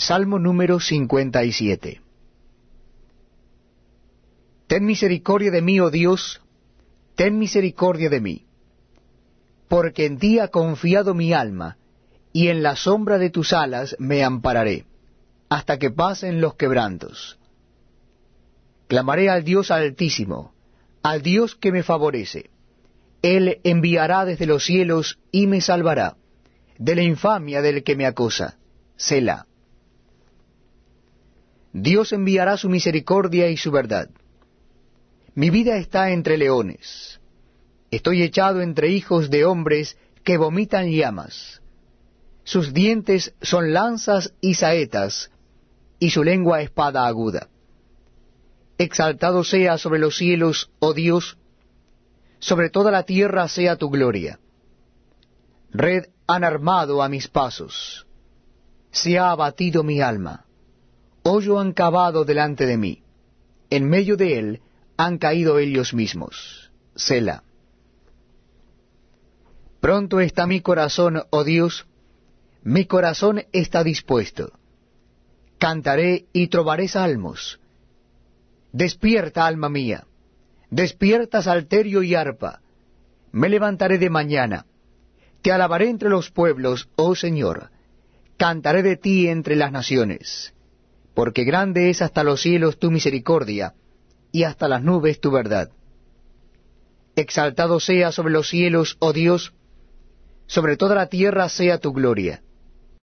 Salmo número 57 Ten misericordia de mí, oh Dios, ten misericordia de mí, porque en ti ha confiado mi alma, y en la sombra de tus alas me ampararé, hasta que pasen los quebrantos. Clamaré al Dios altísimo, al Dios que me favorece. Él enviará desde los cielos y me salvará de la infamia del que me acosa. Selah. Dios enviará su misericordia y su verdad. Mi vida está entre leones. Estoy echado entre hijos de hombres que vomitan llamas. Sus dientes son lanzas y saetas, y su lengua espada aguda. Exaltado sea sobre los cielos, oh Dios, sobre toda la tierra sea tu gloria. Red han armado a mis pasos, se ha abatido mi alma, hoyo han cavado delante de mí, en medio de él han caído ellos mismos. Sela. Pronto está mi corazón, oh Dios, mi corazón está dispuesto. Cantaré y trovaré salmos. Despierta, alma mía, despierta salterio y arpa. Me levantaré de mañana. Te alabaré entre los pueblos, oh Señor. Cantaré de ti entre las naciones. Porque grande es hasta los cielos tu misericordia, y hasta las nubes tu verdad. Exaltado sea sobre los cielos, oh Dios, sobre toda la tierra sea tu gloria.